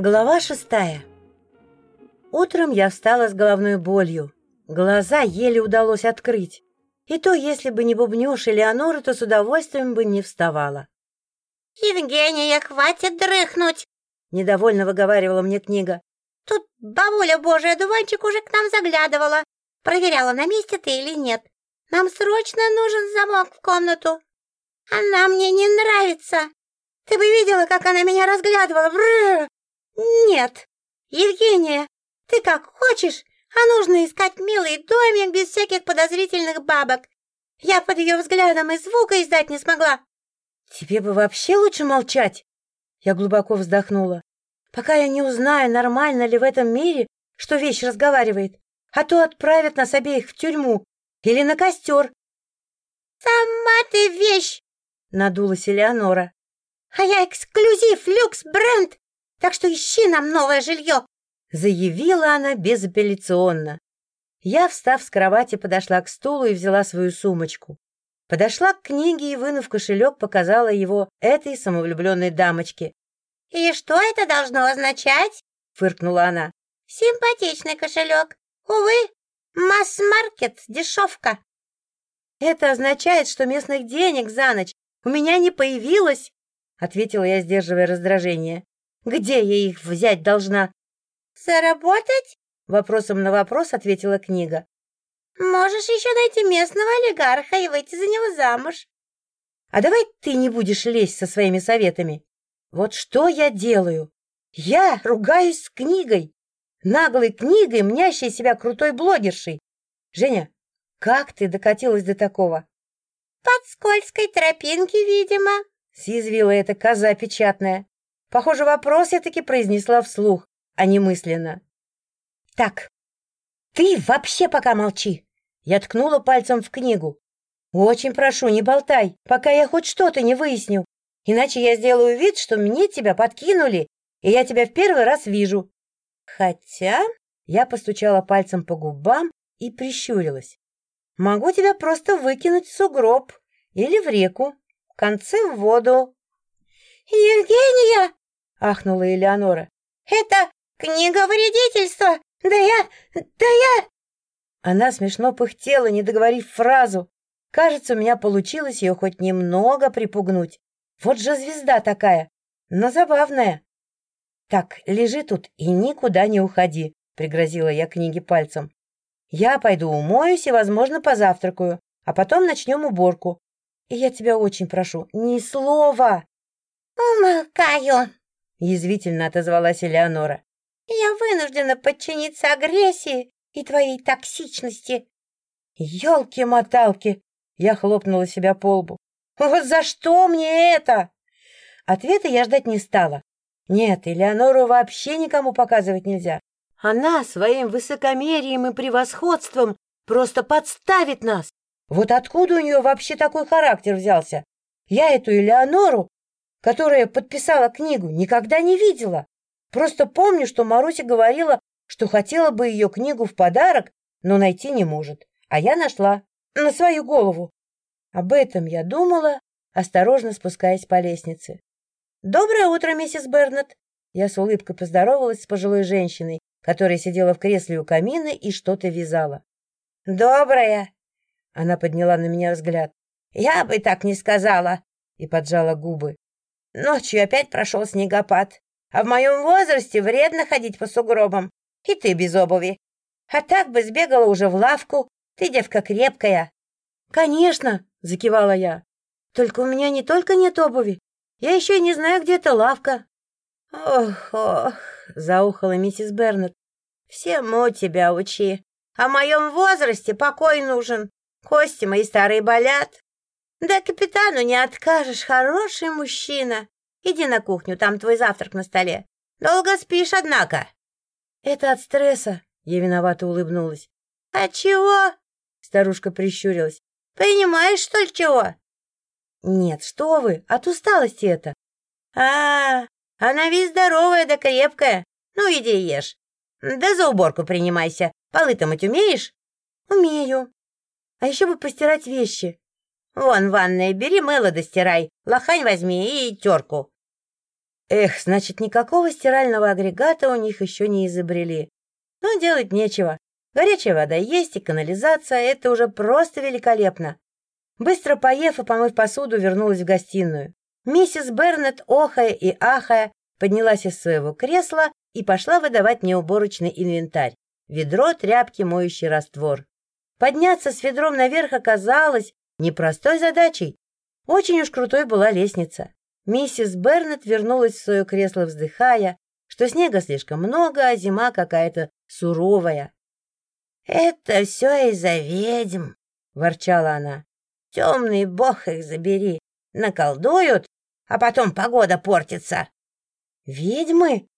Глава шестая. Утром я встала с головной болью. Глаза еле удалось открыть. И то, если бы не бубнёж Элеонора, то с удовольствием бы не вставала. «Евгения, хватит дрыхнуть!» — недовольно выговаривала мне книга. «Тут бабуля божия дуванчик уже к нам заглядывала. Проверяла, на месте ты или нет. Нам срочно нужен замок в комнату. Она мне не нравится. Ты бы видела, как она меня разглядывала. Бррр! «Нет, Евгения, ты как хочешь, а нужно искать милый домик без всяких подозрительных бабок. Я под ее взглядом и звука издать не смогла». «Тебе бы вообще лучше молчать!» Я глубоко вздохнула. «Пока я не узнаю, нормально ли в этом мире, что вещь разговаривает, а то отправят нас обеих в тюрьму или на костер». «Сама ты вещь!» — надулась Элеонора. «А я эксклюзив, люкс, бренд! Так что ищи нам новое жилье!» Заявила она безапелляционно. Я, встав с кровати, подошла к стулу и взяла свою сумочку. Подошла к книге и, вынув кошелек, показала его этой самовлюбленной дамочке. «И что это должно означать?» — фыркнула она. «Симпатичный кошелек. Увы, масс-маркет, дешевка». «Это означает, что местных денег за ночь у меня не появилось», — ответила я, сдерживая раздражение. Где я их взять должна? Заработать? Вопросом на вопрос ответила книга. Можешь еще найти местного олигарха и выйти за него замуж. А давай ты не будешь лезть со своими советами. Вот что я делаю? Я ругаюсь с книгой. Наглой книгой, мнящей себя крутой блогершей. Женя, как ты докатилась до такого? Под скользкой тропинки, видимо, съязвила эта коза печатная. Похоже, вопрос я таки произнесла вслух, а не мысленно. «Так, ты вообще пока молчи!» Я ткнула пальцем в книгу. «Очень прошу, не болтай, пока я хоть что-то не выясню. Иначе я сделаю вид, что мне тебя подкинули, и я тебя в первый раз вижу. Хотя...» Я постучала пальцем по губам и прищурилась. «Могу тебя просто выкинуть в сугроб или в реку, в конце в воду». «Евгения!» — ахнула Элеонора. «Это книга вредительства! Да я... да я...» Она смешно пыхтела, не договорив фразу. Кажется, у меня получилось ее хоть немного припугнуть. Вот же звезда такая, но забавная. «Так, лежи тут и никуда не уходи», — пригрозила я книге пальцем. «Я пойду умоюсь и, возможно, позавтракаю, а потом начнем уборку. И я тебя очень прошу, ни слова!» «Умолкаю!» — язвительно отозвалась Элеонора. «Я вынуждена подчиниться агрессии и твоей токсичности». «Елки-моталки!» — я хлопнула себя по лбу. «Вот за что мне это?» Ответа я ждать не стала. Нет, Элеонору вообще никому показывать нельзя. Она своим высокомерием и превосходством просто подставит нас. Вот откуда у нее вообще такой характер взялся? Я эту Элеонору которая подписала книгу, никогда не видела. Просто помню, что Маруся говорила, что хотела бы ее книгу в подарок, но найти не может. А я нашла. На свою голову. Об этом я думала, осторожно спускаясь по лестнице. «Доброе утро, миссис Бернет!» Я с улыбкой поздоровалась с пожилой женщиной, которая сидела в кресле у камина и что-то вязала. «Доброе!» Она подняла на меня взгляд. «Я бы так не сказала!» и поджала губы. Ночью опять прошел снегопад, а в моем возрасте вредно ходить по сугробам. И ты без обуви. А так бы сбегала уже в лавку. Ты девка крепкая. Конечно, закивала я. Только у меня не только нет обуви. Я еще и не знаю, где эта лавка. Ох, ох, заухала миссис Бернет. Всему тебя учи. А в моем возрасте покой нужен. Кости мои старые болят. Да капитану не откажешь, хороший мужчина. Иди на кухню, там твой завтрак на столе. Долго спишь, однако. Это от стресса, я виновато улыбнулась. От чего? Старушка прищурилась. Понимаешь, что ли, чего? Нет, что вы, от усталости это. А, она весь здоровая да крепкая. Ну, иди ешь. Да за уборку принимайся. Полы-то мыть умеешь? Умею. А еще бы постирать вещи. Вон, ванная, бери мыло да стирай, лохань возьми и терку. Эх, значит, никакого стирального агрегата у них еще не изобрели. Но делать нечего. Горячая вода есть и канализация, это уже просто великолепно. Быстро поев и помыв посуду, вернулась в гостиную. Миссис Бернет, охая и ахая, поднялась из своего кресла и пошла выдавать мне уборочный инвентарь. Ведро, тряпки, моющий раствор. Подняться с ведром наверх оказалось непростой задачей. Очень уж крутой была лестница. Миссис Бернет вернулась в свое кресло, вздыхая, что снега слишком много, а зима какая-то суровая. — Это все из-за ведьм, — ворчала она. — Темный бог их забери. Наколдуют, а потом погода портится. — Ведьмы?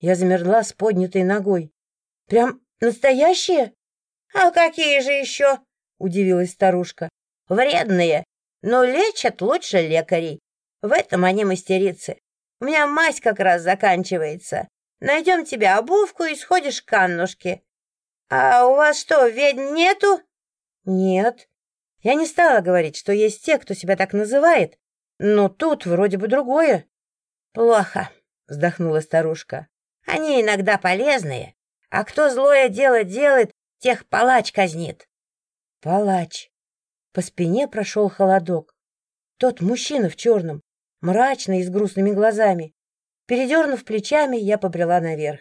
Я замерла с поднятой ногой. — Прям настоящие? — А какие же еще? — удивилась старушка. — Вредные, но лечат лучше лекарей. В этом они мастерицы. У меня мазь как раз заканчивается. Найдем тебе обувку и сходишь к Аннушке. А у вас что, ведьм нету? Нет. Я не стала говорить, что есть те, кто себя так называет, но тут вроде бы другое. Плохо, вздохнула старушка. Они иногда полезные, а кто злое дело делает, тех палач казнит. Палач. По спине прошел холодок. Тот мужчина в черном, мрачный и с грустными глазами. Передернув плечами, я побрела наверх.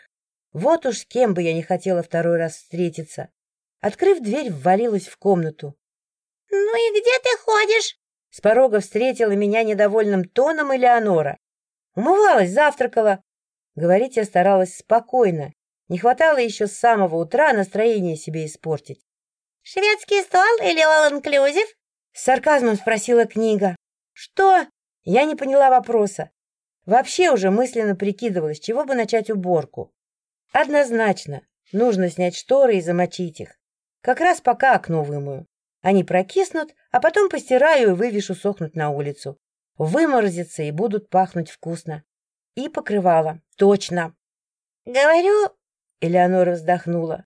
Вот уж с кем бы я не хотела второй раз встретиться. Открыв дверь, ввалилась в комнату. — Ну и где ты ходишь? С порога встретила меня недовольным тоном Элеонора. Умывалась, завтракала. Говорить я старалась спокойно, не хватало еще с самого утра настроение себе испортить. «Шведский стол или all-inclusive?» С сарказмом спросила книга. «Что?» Я не поняла вопроса. Вообще уже мысленно прикидывалась, чего бы начать уборку. Однозначно, нужно снять шторы и замочить их. Как раз пока окно вымою. Они прокиснут, а потом постираю и вывешу сохнуть на улицу. Выморозятся и будут пахнуть вкусно. И покрывала. Точно. Говорю, Элеонора вздохнула.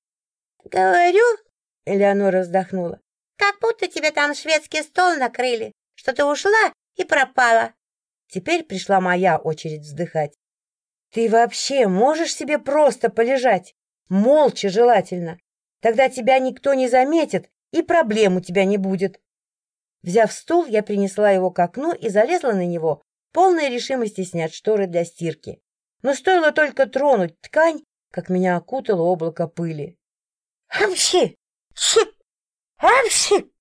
«Говорю...» — Элеонора вздохнула. «Как будто тебе там шведский стол накрыли, что ты ушла и пропала». Теперь пришла моя очередь вздыхать. «Ты вообще можешь себе просто полежать? Молча желательно. Тогда тебя никто не заметит, и проблем у тебя не будет». Взяв стул, я принесла его к окну и залезла на него, полной решимости снять шторы для стирки. Но стоило только тронуть ткань, как меня окутало облако пыли. «Амщи! Щип! Амщи!»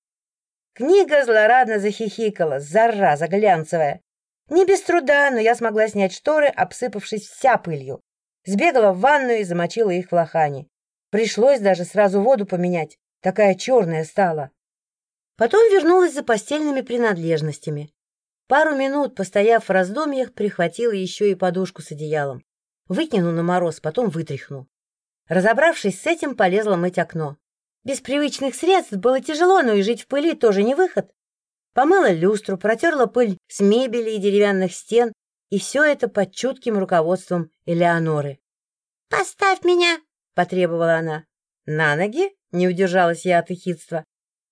Книга злорадно захихикала, зараза глянцевая. Не без труда, но я смогла снять шторы, обсыпавшись вся пылью. Сбегала в ванную и замочила их в лохане. Пришлось даже сразу воду поменять, такая черная стала. Потом вернулась за постельными принадлежностями. Пару минут, постояв в раздумьях, прихватила еще и подушку с одеялом. Выкину на мороз, потом вытряхну. Разобравшись с этим, полезла мыть окно. Без привычных средств было тяжело, но и жить в пыли тоже не выход. Помыла люстру, протерла пыль с мебели и деревянных стен, и все это под чутким руководством Элеоноры. «Поставь меня!» — потребовала она. «На ноги?» — не удержалась я от эхидства.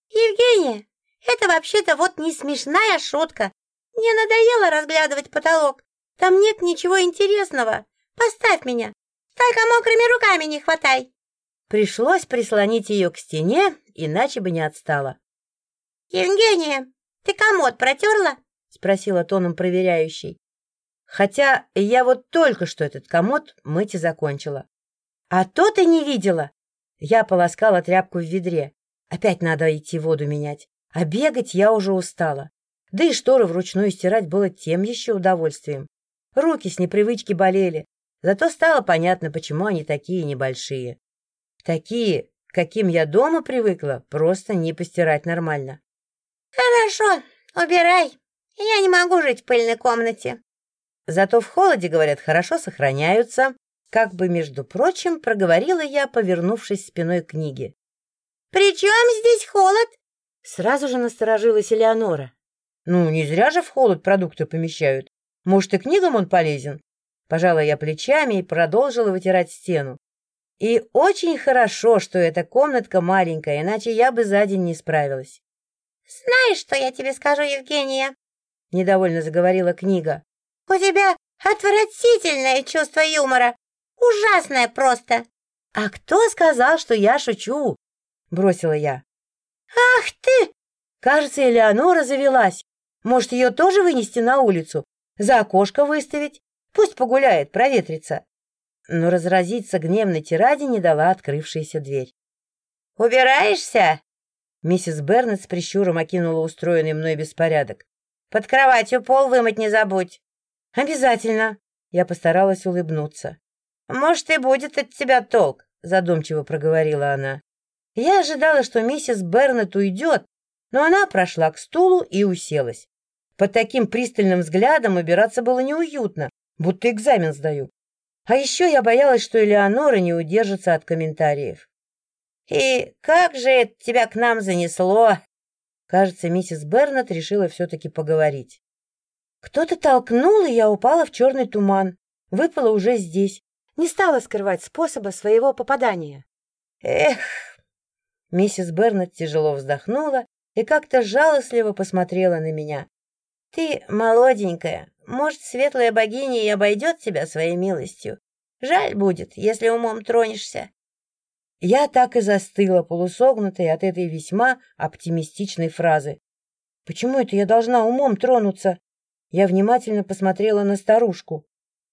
«Евгения, это вообще-то вот не смешная шутка. Мне надоело разглядывать потолок. Там нет ничего интересного. Поставь меня. Только мокрыми руками не хватай. Пришлось прислонить ее к стене, иначе бы не отстала. «Евгения, ты комод протерла?» — спросила тоном проверяющей. Хотя я вот только что этот комод мыть и закончила. «А то ты не видела!» Я полоскала тряпку в ведре. Опять надо идти воду менять. А бегать я уже устала. Да и шторы вручную стирать было тем еще удовольствием. Руки с непривычки болели, Зато стало понятно, почему они такие небольшие. Такие, каким я дома привыкла, просто не постирать нормально. «Хорошо, убирай. Я не могу жить в пыльной комнате». Зато в холоде, говорят, хорошо сохраняются. Как бы, между прочим, проговорила я, повернувшись спиной к книге. «При чем здесь холод?» Сразу же насторожилась Элеонора. «Ну, не зря же в холод продукты помещают. Может, и книгам он полезен?» Пожала я плечами и продолжила вытирать стену. И очень хорошо, что эта комнатка маленькая, иначе я бы за день не справилась. «Знаешь, что я тебе скажу, Евгения?» — недовольно заговорила книга. «У тебя Отвратительное чувство юмора. Ужасное просто. А кто сказал, что я шучу? Бросила я. Ах ты! Кажется, Элеонора завелась. Может, ее тоже вынести на улицу? За окошко выставить? Пусть погуляет, проветрится. Но разразиться гневной тираде не дала открывшаяся дверь. «Убираешься?» Миссис Бернет с прищуром окинула устроенный мной беспорядок. «Под кроватью пол вымыть не забудь». «Обязательно!» Я постаралась улыбнуться. «Может, и будет от тебя толк», — задумчиво проговорила она. Я ожидала, что миссис Бернет уйдет, но она прошла к стулу и уселась. Под таким пристальным взглядом убираться было неуютно, будто экзамен сдаю. А еще я боялась, что Элеонора не удержится от комментариев. «И как же это тебя к нам занесло?» Кажется, миссис Бернет решила все-таки поговорить. Кто-то толкнул, и я упала в черный туман. Выпала уже здесь. Не стала скрывать способа своего попадания. «Эх!» Миссис Бернет тяжело вздохнула и как-то жалостливо посмотрела на меня. «Ты молоденькая, может, светлая богиня и обойдет тебя своей милостью. Жаль будет, если умом тронешься». Я так и застыла, полусогнутой от этой весьма оптимистичной фразы. «Почему это я должна умом тронуться?» Я внимательно посмотрела на старушку.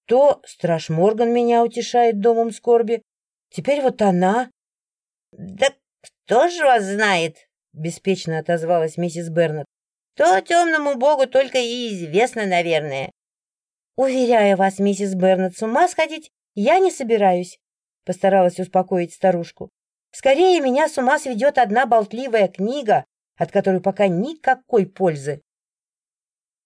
То страж Морган меня утешает домом скорби, теперь вот она. — Да кто же вас знает? — беспечно отозвалась миссис Бернет. — То темному богу только и известно, наверное. — Уверяю вас, миссис Бернет, с ума сходить я не собираюсь, — постаралась успокоить старушку. — Скорее меня с ума сведет одна болтливая книга, от которой пока никакой пользы.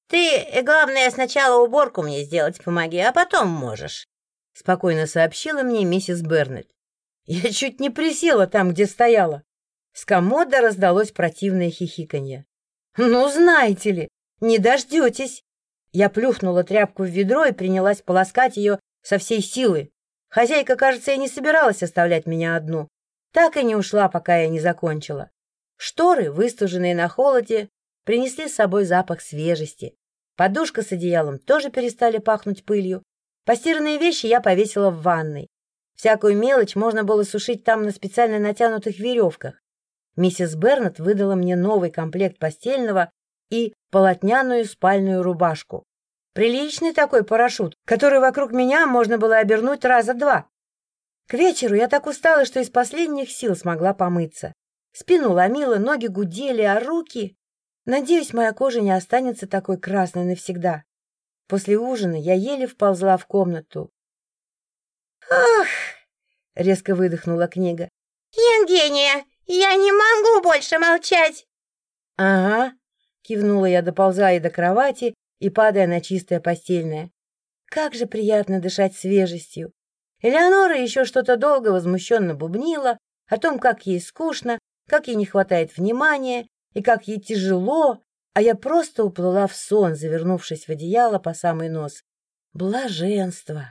Ты, главное, сначала уборку мне сделать помоги, а потом можешь, — спокойно сообщила мне миссис Бернет. Я чуть не присела там, где стояла. С комода раздалось противное хихиканье. «Ну, знаете ли, не дождетесь!» Я плюхнула тряпку в ведро и принялась полоскать ее со всей силы. Хозяйка, кажется, и не собиралась оставлять меня одну. Так и не ушла, пока я не закончила. Шторы, выстуженные на холоде, принесли с собой запах свежести. Подушка с одеялом тоже перестали пахнуть пылью. Постиранные вещи я повесила в ванной. Всякую мелочь можно было сушить там на специально натянутых веревках. Миссис Бернет выдала мне новый комплект постельного и полотняную спальную рубашку. Приличный такой парашют, который вокруг меня можно было обернуть раза два. К вечеру я так устала, что из последних сил смогла помыться. Спину ломила, ноги гудели, а руки... Надеюсь, моя кожа не останется такой красной навсегда. После ужина я еле вползла в комнату. «Ох!» — резко выдохнула книга. «Евгения, я не могу больше молчать!» «Ага», — кивнула я, доползая до кровати и падая на чистое постельное. «Как же приятно дышать свежестью!» Элеонора еще что-то долго возмущенно бубнила о том, как ей скучно, как ей не хватает внимания, и как ей тяжело, а я просто уплыла в сон, завернувшись в одеяло по самый нос. Блаженство!